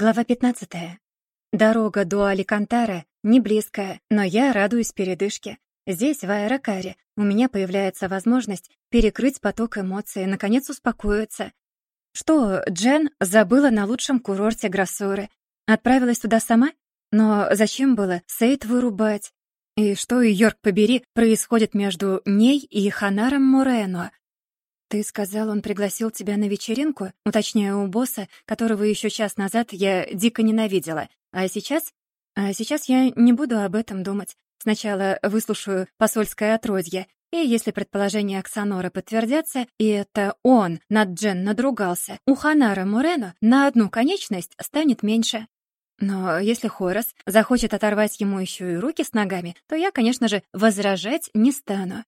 Глава 15. Дорога до Аликантара не близкая, но я радуюсь передышке. Здесь, в Аэрокаре, у меня появляется возможность перекрыть поток эмоций и, наконец, успокоиться. Что, Джен забыла на лучшем курорте Гроссоры? Отправилась туда сама? Но зачем было Сейд вырубать? И что, Йорк побери, происходит между ней и Ханаром Морено? «Ты сказал, он пригласил тебя на вечеринку?» Уточняю у босса, которого еще час назад я дико ненавидела. А сейчас? А сейчас я не буду об этом думать. Сначала выслушаю посольское отродье, и если предположения Оксанора подтвердятся, и это он над Джен надругался, у Ханара Мурено на одну конечность станет меньше. Но если Хорас захочет оторвать ему еще и руки с ногами, то я, конечно же, возражать не стану.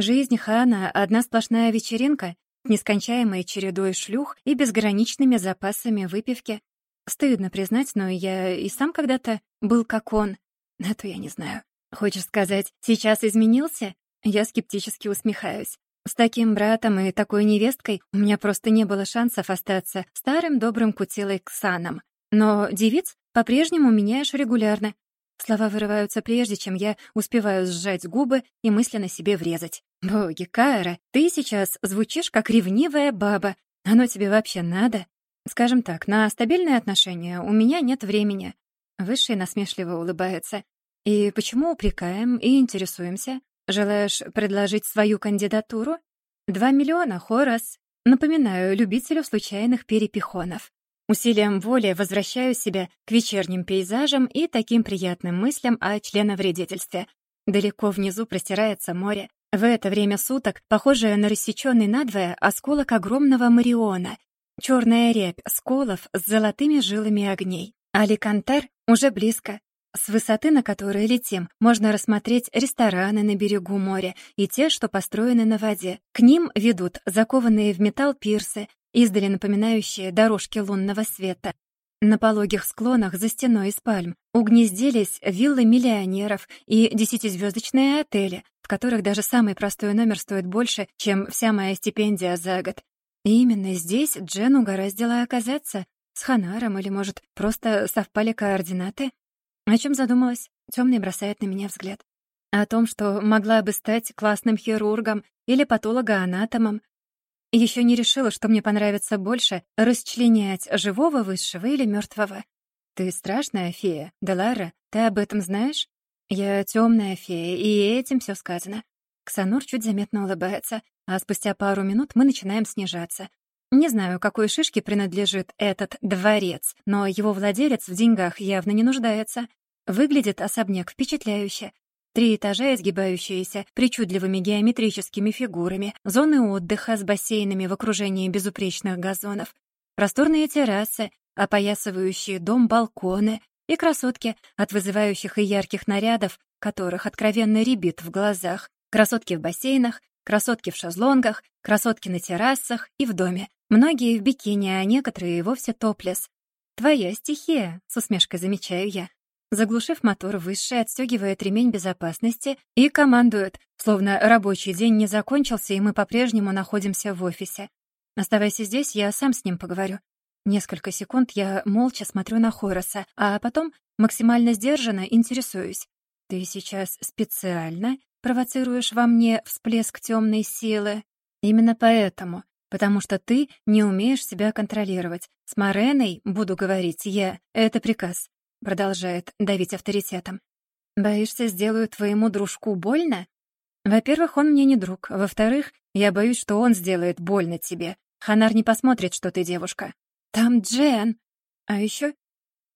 Жизнь Хана — одна сплошная вечеринка, нескончаемой чередой шлюх и безграничными запасами выпивки. Стыдно признать, но я и сам когда-то был как он. Это я не знаю. Хочешь сказать, сейчас изменился? Я скептически усмехаюсь. С таким братом и такой невесткой у меня просто не было шансов остаться старым добрым кутилой Ксаном. Но девиц по-прежнему меняешь регулярно. Слова вырываются прежде, чем я успеваю сжать губы и мысленно себе врезать. «Боги, Кайра, ты сейчас звучишь как ревнивая баба. Оно тебе вообще надо?» «Скажем так, на стабильные отношения у меня нет времени». Высший насмешливо улыбается. «И почему упрекаем и интересуемся? Желаешь предложить свою кандидатуру? Два миллиона, Хорас. Напоминаю любителю случайных перепихонов. Усилием воли возвращаю себя к вечерним пейзажам и таким приятным мыслям о членовредительстве. Далеко внизу простирается море. В это время суток, похожее на рассечённый надвое осколок огромного Мариона, черная рябь сколов с золотыми жилами огней. Аликантер уже близко. С высоты, на которой летим, можно рассмотреть рестораны на берегу моря и те, что построены на воде. К ним ведут закованные в металл пирсы, издали напоминающие дорожки лунного света. На пологих склонах за стеной из пальм угнездились виллы миллионеров и десятизвездочные отели, которых даже самый простой номер стоит больше, чем вся моя стипендия за год. И именно здесь Джен угораздила оказаться. С Ханаром или, может, просто совпали координаты? О чем задумалась? Темный бросает на меня взгляд. О том, что могла бы стать классным хирургом или патологоанатомом. Еще не решила, что мне понравится больше — расчленять живого высшего или мертвого. Ты страшная фея, Делара, ты об этом знаешь? «Я темная фея, и этим все сказано». Ксанур чуть заметно улыбается, а спустя пару минут мы начинаем снижаться. Не знаю, какой шишке принадлежит этот дворец, но его владелец в деньгах явно не нуждается. Выглядит особняк впечатляюще. Три этажа, изгибающиеся причудливыми геометрическими фигурами, зоны отдыха с бассейнами в окружении безупречных газонов, просторные террасы, опоясывающие дом балконы, и красотки от вызывающих и ярких нарядов, которых откровенно рябит в глазах, красотки в бассейнах, красотки в шезлонгах, красотки на террасах и в доме. Многие в бикини, а некоторые и вовсе топлес. «Твоя стихия», — с усмешкой замечаю я. Заглушив мотор, Высший отстегивает ремень безопасности и командует, словно рабочий день не закончился, и мы по-прежнему находимся в офисе. Оставайся здесь, я сам с ним поговорю. Несколько секунд я молча смотрю на Хороса, а потом максимально сдержанно интересуюсь. «Ты сейчас специально провоцируешь во мне всплеск темной силы?» «Именно поэтому, потому что ты не умеешь себя контролировать. С Мореной, буду говорить, я. Это приказ», — продолжает давить авторитетом. «Боишься, сделаю твоему дружку больно?» «Во-первых, он мне не друг. Во-вторых, я боюсь, что он сделает больно тебе. Ханар не посмотрит, что ты девушка. Там Джен. А еще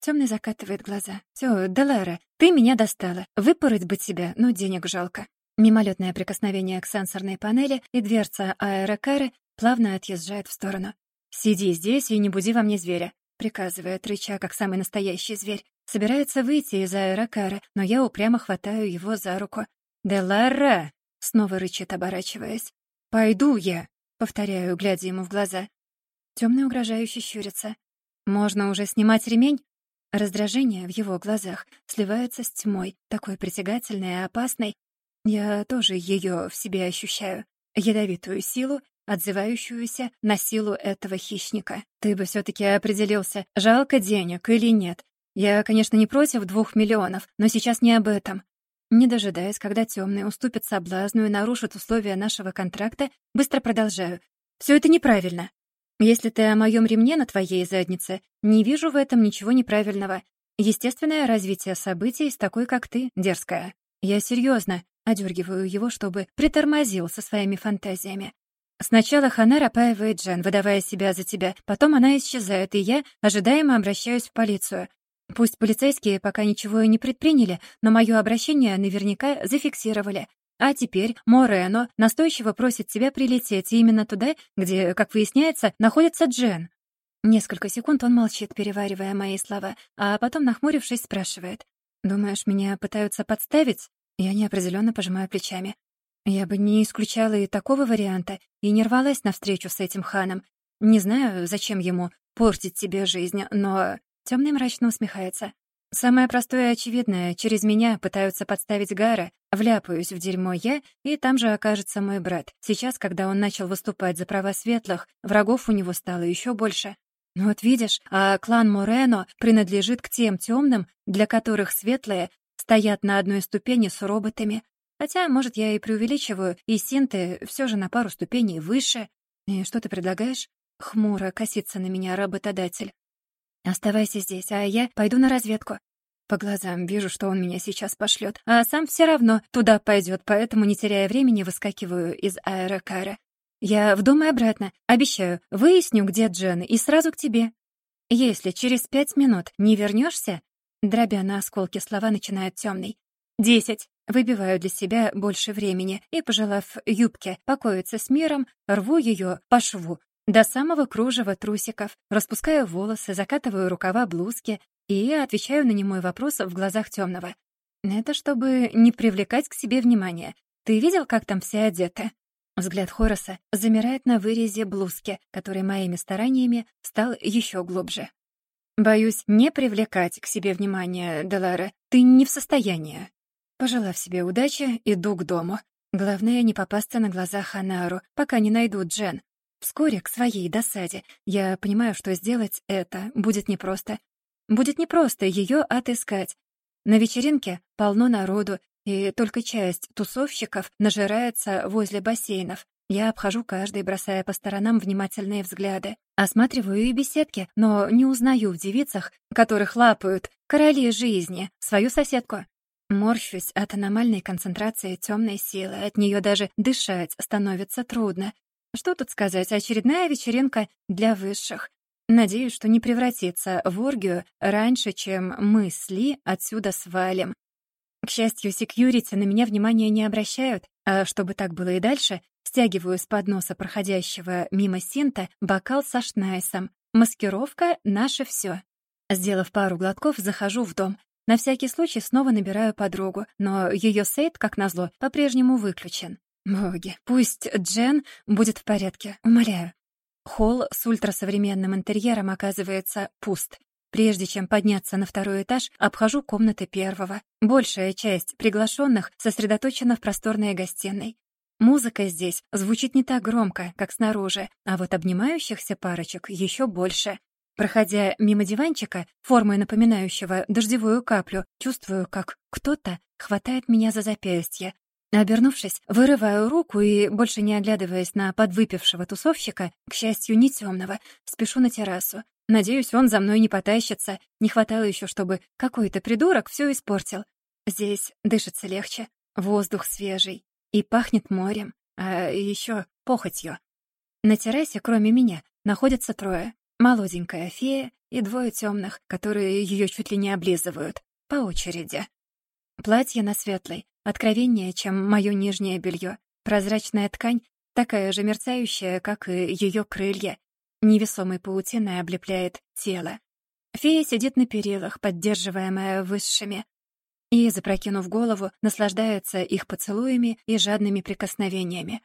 Темный закатывает глаза. Все, Делара, ты меня достала. Выпороть бы тебя, но денег жалко. Мимолетное прикосновение к сенсорной панели, и дверца аэрокары плавно отъезжает в сторону. «Сиди здесь и не буди во мне зверя», — приказывает, рыча, как самый настоящий зверь. Собирается выйти из аэрокара, но я упрямо хватаю его за руку. «Делара!» — снова рычит, оборачиваясь. «Пойду я!» — повторяю, глядя ему в глаза. Темный угрожающе щурится. «Можно уже снимать ремень?» Раздражение в его глазах сливается с тьмой, такой притягательной и опасной. Я тоже ее в себе ощущаю. Ядовитую силу, отзывающуюся на силу этого хищника. Ты бы все-таки определился, жалко денег или нет. Я, конечно, не против двух миллионов, но сейчас не об этом. Не дожидаясь, когда темный уступит соблазну и нарушит условия нашего контракта, быстро продолжаю. Все это неправильно. Если ты о моем ремне на твоей заднице, не вижу в этом ничего неправильного. Естественное развитие событий с такой, как ты, дерзкая. Я серьезно, одергиваю его, чтобы притормозил со своими фантазиями. Сначала Ханар опаивает Джен, выдавая себя за тебя, потом она исчезает, и я ожидаемо обращаюсь в полицию. Пусть полицейские пока ничего и не предприняли, но мое обращение наверняка зафиксировали. А теперь Морено настойчиво просит тебя прилететь именно туда, где, как выясняется, находится Джен. Несколько секунд он молчит, переваривая мои слова, а потом, нахмурившись, спрашивает. «Думаешь, меня пытаются подставить?» Я неопределенно пожимаю плечами. Я бы не исключала и такого варианта, и не рвалась навстречу с этим ханом. Не знаю, зачем ему портить тебе жизнь, но Темный мрачно усмехается. Самое простое и очевидное, через меня пытаются подставить Гара, вляпаюсь в дерьмо я, и там же окажется мой брат. Сейчас, когда он начал выступать за права светлых, врагов у него стало еще больше. Ну вот видишь, а клан Морено принадлежит к тем темным, для которых светлые стоят на одной ступени с роботами. Хотя, может, я и преувеличиваю, и синты все же на пару ступеней выше. И что ты предлагаешь? Хмуро косится на меня работодатель. Оставайся здесь, а я пойду на разведку. По глазам вижу, что он меня сейчас пошлет, а сам все равно туда пойдет, поэтому, не теряя времени, выскакиваю из аэрокара. Я в дом и обратно. Обещаю, выясню, где Джен, и сразу к тебе. Если через пять минут не вернешься, дробя на осколки слова, начинает темный. Десять. Выбиваю для себя больше времени и, пожелав юбке покоиться с миром, рву ее по шву, до самого кружева трусиков, распускаю волосы, закатываю рукава блузки и отвечаю на немой вопрос в глазах темного. Это чтобы не привлекать к себе внимания. Ты видел, как там все одеты? Взгляд Хороса замирает на вырезе блузки, который моими стараниями стал еще глубже. Боюсь не привлекать к себе внимания, Делара. Ты не в состоянии. Пожелав себе удачи, иду к дому. Главное не попасться на глаза Ханару, пока не найду Джен. Вскоре, к своей досаде, я понимаю, что сделать это будет непросто. Будет непросто ее отыскать. На вечеринке полно народу, и только часть тусовщиков нажирается возле бассейнов. Я обхожу каждый, бросая по сторонам внимательные взгляды. Осматриваю и беседки, но не узнаю в девицах, которых лапают короли жизни, свою соседку. Морщусь от аномальной концентрации темной силы, от нее даже дышать становится трудно. Что тут сказать, очередная вечеринка для высших. Надеюсь, что не превратится в оргию раньше, чем мы с Ли отсюда свалим. К счастью, секьюрити на меня внимания не обращают, а чтобы так было и дальше, стягиваю с подноса проходящего мимо Синта бокал со шнайсом. Маскировка — наше все. Сделав пару глотков, захожу в дом. На всякий случай снова набираю подругу, но ее сейт, как назло, по-прежнему выключен. Боги, пусть Джен будет в порядке, умоляю. Холл с ультрасовременным интерьером оказывается пуст. Прежде чем подняться на второй этаж, обхожу комнаты первого. Большая часть приглашенных сосредоточена в просторной гостиной. Музыка здесь звучит не так громко, как снаружи, а вот обнимающихся парочек еще больше. Проходя мимо диванчика, формой напоминающего дождевую каплю, чувствую, как кто-то хватает меня за запястье, Обернувшись, вырываю руку и, больше не оглядываясь на подвыпившего тусовщика, к счастью, не темного, спешу на террасу. Надеюсь, он за мной не потащится. Не хватало еще, чтобы какой-то придурок все испортил. Здесь дышится легче, воздух свежий и пахнет морем, а еще похотью. На террасе, кроме меня, находятся трое. Молоденькая фея и двое темных, которые ее чуть ли не облизывают, по очереди. Платье на светлой, Откровеннее, чем мое нижнее белье. Прозрачная ткань, такая же мерцающая, как и ее крылья. Невесомой паутиной облепляет тело. Фея сидит на перилах, поддерживаемая высшими, и, запрокинув голову, наслаждается их поцелуями и жадными прикосновениями.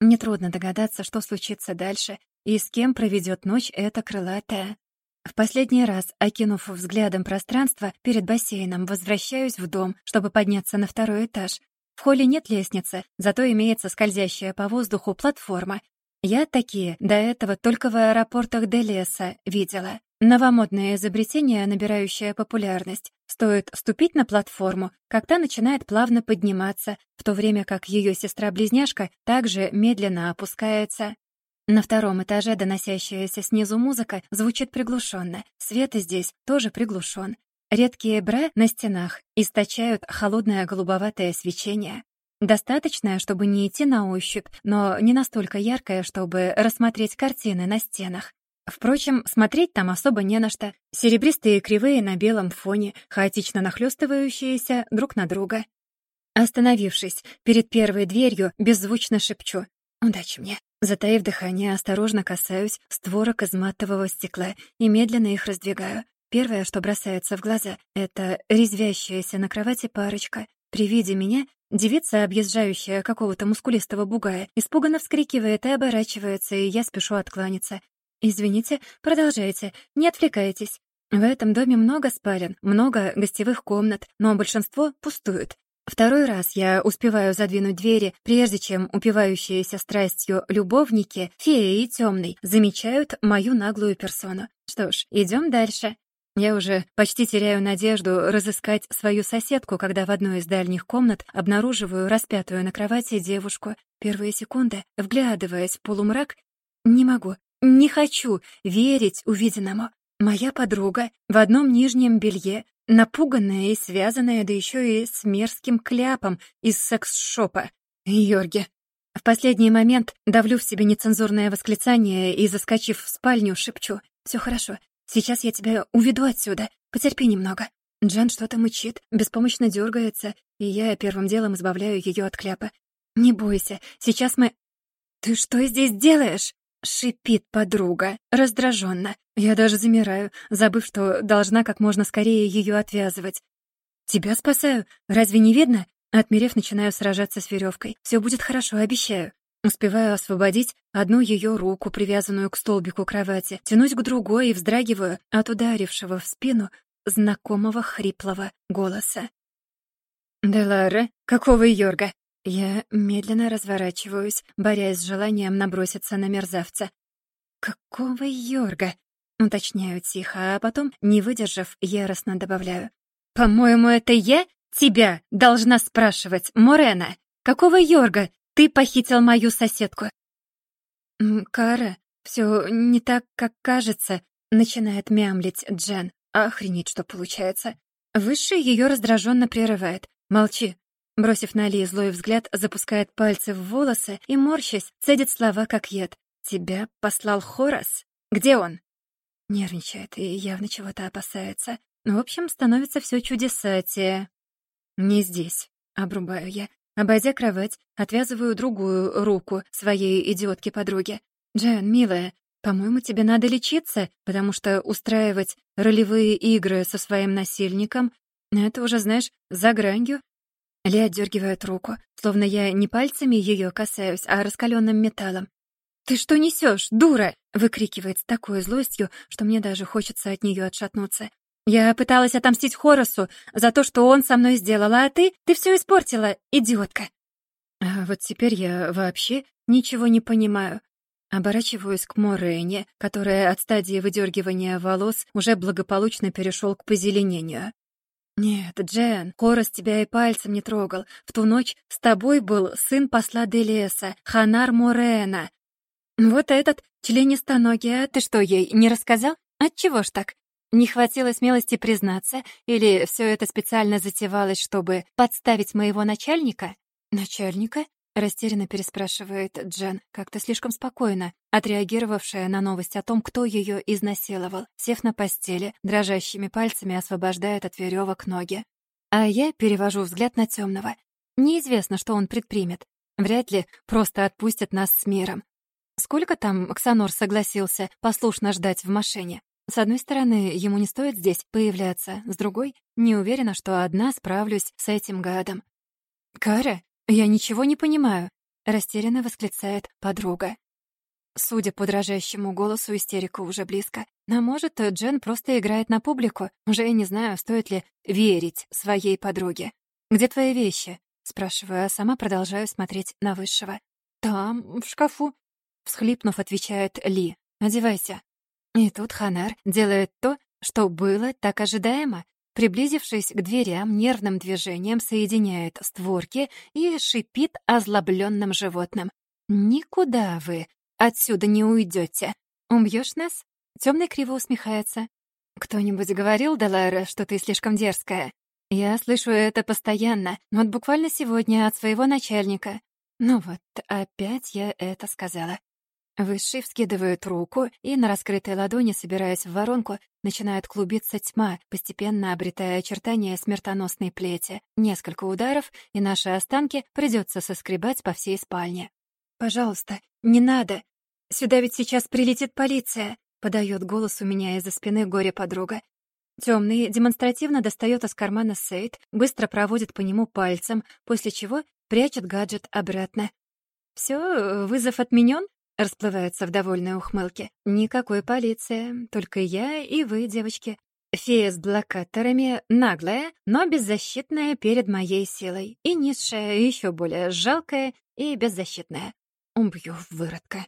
Нетрудно догадаться, что случится дальше и с кем проведет ночь эта крылатая. В последний раз, окинув взглядом пространство перед бассейном, возвращаюсь в дом, чтобы подняться на второй этаж. В холле нет лестницы, зато имеется скользящая по воздуху платформа. Я такие до этого только в аэропортах Делеса видела. Новомодное изобретение, набирающее популярность. Стоит ступить на платформу, как та начинает плавно подниматься, в то время как ее сестра-близняшка также медленно опускается. На втором этаже доносящаяся снизу музыка звучит приглушенно. Свет здесь тоже приглушен. Редкие бра на стенах источают холодное голубоватое свечение. Достаточное, чтобы не идти на ощупь, но не настолько яркое, чтобы рассмотреть картины на стенах. Впрочем, смотреть там особо не на что. Серебристые кривые на белом фоне, хаотично нахлёстывающиеся друг на друга. Остановившись перед первой дверью, беззвучно шепчу «Удачи мне». Затаив дыхание, осторожно касаюсь створок из матового стекла и медленно их раздвигаю. Первое, что бросается в глаза, это резвящаяся на кровати парочка. При виде меня Девица, объезжающая какого-то мускулистого бугая, испуганно вскрикивает и оборачивается, и я спешу откланяться. «Извините, продолжайте, не отвлекайтесь. В этом доме много спален, много гостевых комнат, но большинство пустуют. Второй раз я успеваю задвинуть двери, прежде чем упивающиеся страстью любовники, феи и темный, замечают мою наглую персону. Что ж, идем дальше. Я уже почти теряю надежду разыскать свою соседку, когда в одной из дальних комнат обнаруживаю распятую на кровати девушку. Первые секунды, вглядываясь в полумрак, не могу, не хочу верить увиденному. Моя подруга в одном нижнем белье, напуганная и связанная, да еще и с мерзким кляпом из секс-шопа. Йорги. В последний момент давлю в себе нецензурное восклицание и, заскочив в спальню, шепчу. «Все хорошо, Сейчас я тебя уведу отсюда. Потерпи немного». Джен что-то мычит, беспомощно дергается, и я первым делом избавляю ее от кляпа. «Не бойся, сейчас мы...» «Ты что здесь делаешь?» — шипит подруга, раздраженно. Я даже замираю, забыв, что должна как можно скорее ее отвязывать. «Тебя спасаю. Разве не видно?» Отмерев, начинаю сражаться с веревкой. «Все будет хорошо, обещаю». Успеваю освободить одну ее руку, привязанную к столбику кровати, тянусь к другой и вздрагиваю от ударившего в спину знакомого хриплого голоса. «Деларе, какого Йорга?» Я медленно разворачиваюсь, борясь с желанием наброситься на мерзавца. «Какого Йорга?» Уточняю тихо, а потом, не выдержав, яростно добавляю. «По-моему, это я тебя должна спрашивать, Морена? Какого Йорга ты похитил мою соседку». «Кара, все не так, как кажется», — начинает мямлить Джен. Охренеть, что получается. Высший ее раздраженно прерывает. «Молчи». Бросив на Ли злой взгляд, запускает пальцы в волосы и, морщась, цедит слова как яд. «Тебя послал Хорас? Где он?» Нервничает и явно чего-то опасается. В общем, становится все чудесатее. «Не здесь», — обрубаю я. Обойдя кровать, отвязываю другую руку своей идиотки-подруги. «Джен, милая, по-моему, тебе надо лечиться, потому что устраивать ролевые игры со своим насильником — это уже, знаешь, за гранью». Ли отдергивает руку, словно я не пальцами ее касаюсь, а раскаленным металлом. «Ты что несешь, дура?» — выкрикивает с такой злостью, что мне даже хочется от нее отшатнуться. Я пыталась отомстить Хоросу за то, что он со мной сделал, а ты... Ты все испортила, идиотка. А вот теперь я вообще ничего не понимаю. Оборачиваюсь к Морене, которая от стадии выдергивания волос уже благополучно перешел к позеленению. «Нет, Джен, Хорос тебя и пальцем не трогал. В ту ночь с тобой был сын посла Делеса, Ханар Морена. Вот этот, членистоногий, а ты что, ей не рассказал? Отчего ж так? Не хватило смелости признаться, или все это специально затевалось, чтобы подставить моего начальника? Начальника? Растерянно переспрашивает Джен, как-то слишком спокойно, отреагировавшая на новость о том, кто ее изнасиловал. Сев на постели, дрожащими пальцами освобождает от веревок ноги. А я перевожу взгляд на темного. Неизвестно, что он предпримет. Вряд ли просто отпустят нас с миром. Сколько там Ксанор согласился послушно ждать в машине? С одной стороны, ему не стоит здесь появляться, с другой, не уверена, что одна справлюсь с этим гадом. «Кара, я ничего не понимаю», — растерянно восклицает подруга. Судя по дрожащему голосу, истерика уже близко. А может, Джен просто играет на публику? Уже я не знаю, стоит ли верить своей подруге. «Где твои вещи?» — спрашиваю, а сама продолжаю смотреть на Высшего. «Там, в шкафу». всхлипнув, отвечает Ли. «Одевайся». И тут Ханар делает то, что было так ожидаемо. Приблизившись к дверям, нервным движением соединяет створки и шипит озлобленным животным. «Никуда вы отсюда не уйдете. Убьешь нас?» Темный криво усмехается. «Кто-нибудь говорил, Делайра, что ты слишком дерзкая?» «Я слышу это постоянно, вот буквально сегодня от своего начальника. Ну вот, опять я это сказала. Высший вскидывает руку, и на раскрытой ладони, собираясь в воронку, начинает клубиться тьма, постепенно обретая очертания смертоносной плети. Несколько ударов, и наши останки придется соскребать по всей спальне. «Пожалуйста, не надо! Сюда ведь сейчас прилетит полиция!» — подает голос у меня из-за спины горе-подруга. Темный демонстративно достает из кармана сейт, быстро проводит по нему пальцем, после чего прячет гаджет обратно. «Все, вызов отменен?» Расплывается в довольной ухмылке. «Никакой полиции, только я и вы, девочки. Фея с блокаторами, наглая, но беззащитная перед моей силой. И низшая, еще более жалкая и беззащитная. Убью выродка».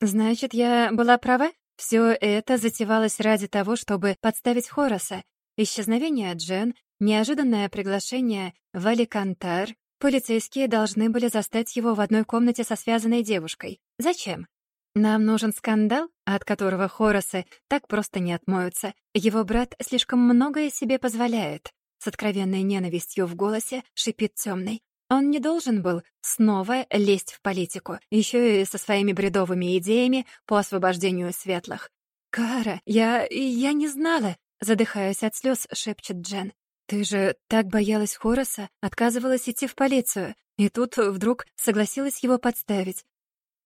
«Значит, я была права? Все это затевалось ради того, чтобы подставить Хороса. Исчезновение Джен, неожиданное приглашение в Аликантар, Полицейские должны были застать его в одной комнате со связанной девушкой. Зачем? Нам нужен скандал, от которого Хоросы так просто не отмоются. Его брат слишком многое себе позволяет. С откровенной ненавистью в голосе шипит темный. Он не должен был снова лезть в политику, еще и со своими бредовыми идеями по освобождению светлых. «Кара, я... я не знала!» Задыхаясь от слез, шепчет Джен. «Ты же так боялась Хороса, отказывалась идти в полицию, и тут вдруг согласилась его подставить.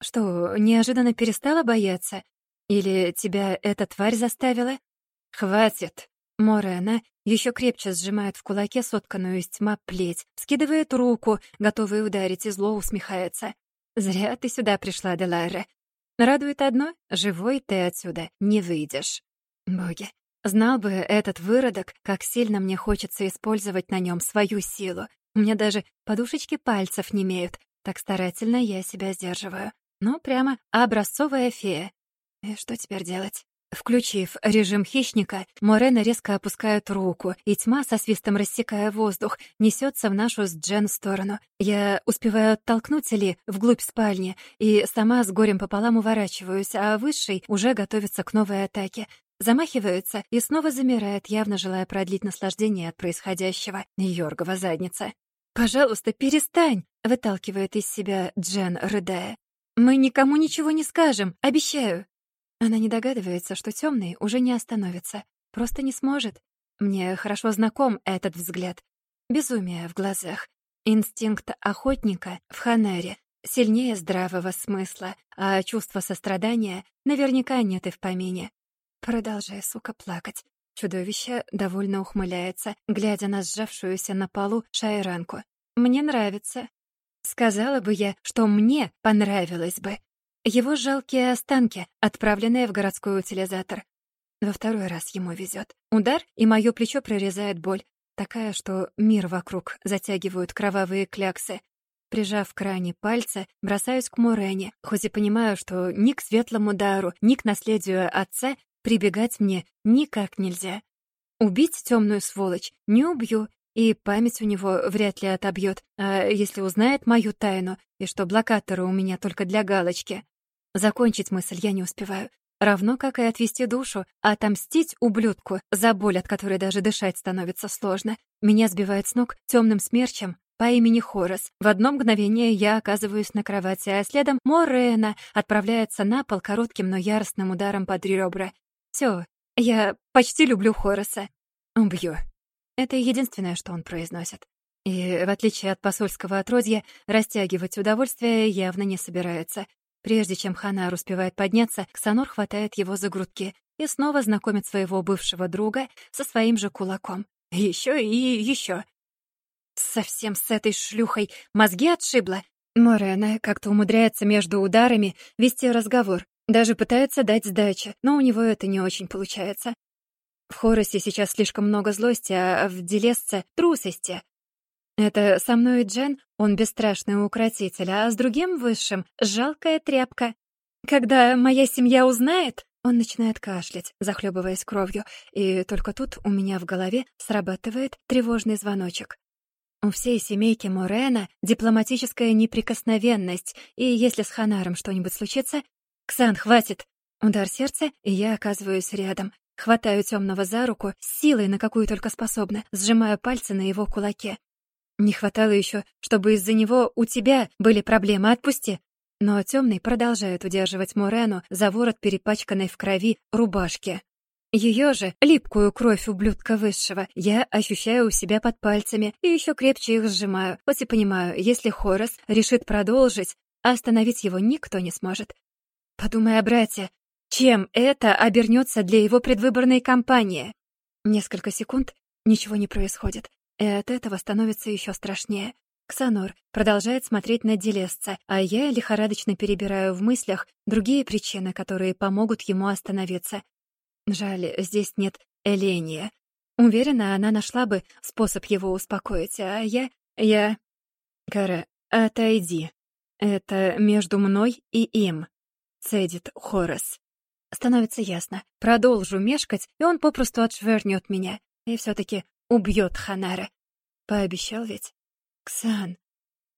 Что, неожиданно перестала бояться? Или тебя эта тварь заставила?» «Хватит!» Морена еще крепче сжимает в кулаке сотканную из тьма плеть, скидывает руку, готовый ударить, и зло усмехается. «Зря ты сюда пришла, Делайра. Радует одно — живой ты отсюда не выйдешь». Боги, Знал бы этот выродок, как сильно мне хочется использовать на нем свою силу. У меня даже подушечки пальцев не имеют, так старательно я себя сдерживаю. Ну, прямо образцовая фея. И что теперь делать? Включив режим хищника, Морена резко опускает руку, и тьма, со свистом рассекая воздух, несется в нашу с Джен сторону. Я успеваю оттолкнуть Ли вглубь спальни, и сама с горем пополам уворачиваюсь, а Высший уже готовится к новой атаке. Замахивается и снова замирает, явно желая продлить наслаждение от происходящего. Йоргова задница. «Пожалуйста, перестань!» — выталкивает из себя Джен, рыдая. «Мы никому ничего не скажем, обещаю!» Она не догадывается, что темный уже не остановится. Просто не сможет. Мне хорошо знаком этот взгляд. Безумие в глазах. Инстинкт охотника в Ханере сильнее здравого смысла, а чувство сострадания наверняка нет и в помине. Продолжая, сука, плакать. Чудовище довольно ухмыляется, глядя на сжавшуюся на полу шайранку. «Мне нравится». Сказала бы я, что мне понравилось бы. Его жалкие останки, отправленные в городской утилизатор. Во второй раз ему везет. Удар, и мое плечо прорезает боль. Такая, что мир вокруг затягивают кровавые кляксы. Прижав к ране пальцы, бросаюсь к Мурене, хоть и понимаю, что ни к светлому дару, ни к наследию отца Прибегать мне никак нельзя. Убить темную сволочь не убью, и память у него вряд ли отобьет, а если узнает мою тайну, и что блокаторы у меня только для галочки. Закончить мысль я не успеваю. Равно как и отвести душу, а отомстить ублюдку за боль, от которой даже дышать становится сложно. Меня сбивает с ног темным смерчем по имени Хорос. В одно мгновение я оказываюсь на кровати, а следом Морена отправляется на пол коротким, но яростным ударом под ребра. Все, я почти люблю Хороса. Убью. Это единственное, что он произносит. И, в отличие от посольского отродья, растягивать удовольствие явно не собирается. Прежде чем Ханар успевает подняться, Ксанор хватает его за грудки и снова знакомит своего бывшего друга со своим же кулаком. Еще и еще. Совсем с этой шлюхой мозги отшибла. Морена как-то умудряется между ударами вести разговор, даже пытается дать сдачи, но у него это не очень получается. В Хоросе сейчас слишком много злости, а в Делесце — трусости. Это со мной Джен, он бесстрашный укротитель, а с другим высшим — жалкая тряпка. Когда моя семья узнает, он начинает кашлять, захлебываясь кровью, и только тут у меня в голове срабатывает тревожный звоночек. У всей семейки Морена дипломатическая неприкосновенность, и если с Ханаром что-нибудь случится... «Ксан, хватит!» Удар сердца, и я оказываюсь рядом. Хватаю темного за руку, силой, на какую только способна, сжимаю пальцы на его кулаке. Не хватало еще, чтобы из-за него у тебя были проблемы, отпусти. Но темный продолжает удерживать Морену за ворот перепачканной в крови рубашки. Ее же, липкую кровь ублюдка высшего, я ощущаю у себя под пальцами и еще крепче их сжимаю, хоть и понимаю, если Хорос решит продолжить, остановить его никто не сможет. Подумай о брате. Чем это обернется для его предвыборной кампании? Несколько секунд ничего не происходит. И от этого становится еще страшнее. Ксанор продолжает смотреть на Делесца, а я лихорадочно перебираю в мыслях другие причины, которые помогут ему остановиться. Жаль, здесь нет Эления. Уверена, она нашла бы способ его успокоить, а я... я... Кара, отойди. Это между мной и им, цедит Хорос. Становится ясно. Продолжу мешкать, и он попросту отшвырнет меня. И все таки Убьет Ханара. Пообещал ведь? Ксан.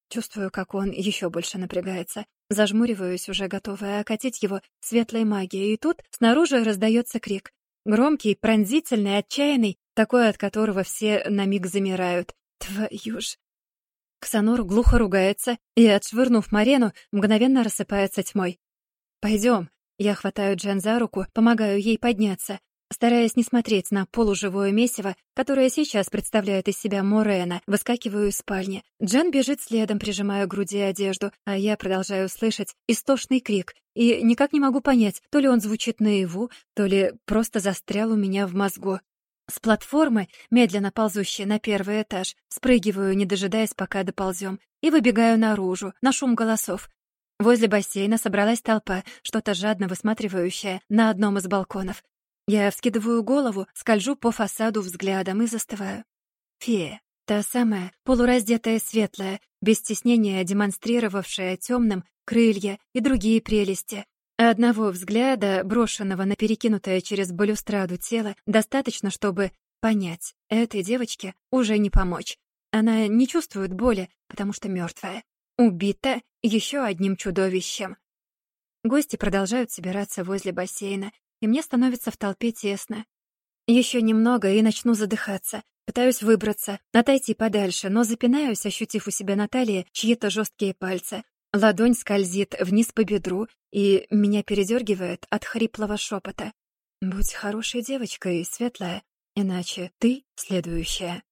Чувствую, как он еще больше напрягается. Зажмуриваюсь, уже готовая окатить его светлой магией, и тут снаружи раздается крик. Громкий, пронзительный, отчаянный, такой, от которого все на миг замирают. Твою ж... Ксанор глухо ругается и, отшвырнув Марену, мгновенно рассыпается тьмой. «Пойдем». Я хватаю Джен за руку, помогаю ей подняться. Стараясь не смотреть на полуживое месиво, которое сейчас представляет из себя Морена, выскакиваю из спальни. Джан бежит следом, прижимая к груди одежду, а я продолжаю слышать истошный крик и никак не могу понять, то ли он звучит наяву, то ли просто застрял у меня в мозгу. С платформы, медленно ползущей на первый этаж, спрыгиваю, не дожидаясь, пока доползем, и выбегаю наружу, на шум голосов. Возле бассейна собралась толпа, что-то жадно высматривающая на одном из балконов. Я вскидываю голову, скольжу по фасаду взглядом и застываю. Фея. Та самая, полураздетая светлая, без стеснения демонстрировавшая темным крылья и другие прелести. Одного взгляда, брошенного на перекинутое через балюстраду тело, достаточно, чтобы понять, этой девочке уже не помочь. Она не чувствует боли, потому что мертвая. Убита еще одним чудовищем. Гости продолжают собираться возле бассейна, и мне становится в толпе тесно. Еще немного и начну задыхаться. Пытаюсь выбраться, отойти подальше, но запинаюсь, ощутив у себя на талии чьи-то жесткие пальцы. Ладонь скользит вниз по бедру, и меня передергивает от хриплого шепота. «Будь хорошей девочкой, светлая, иначе ты следующая».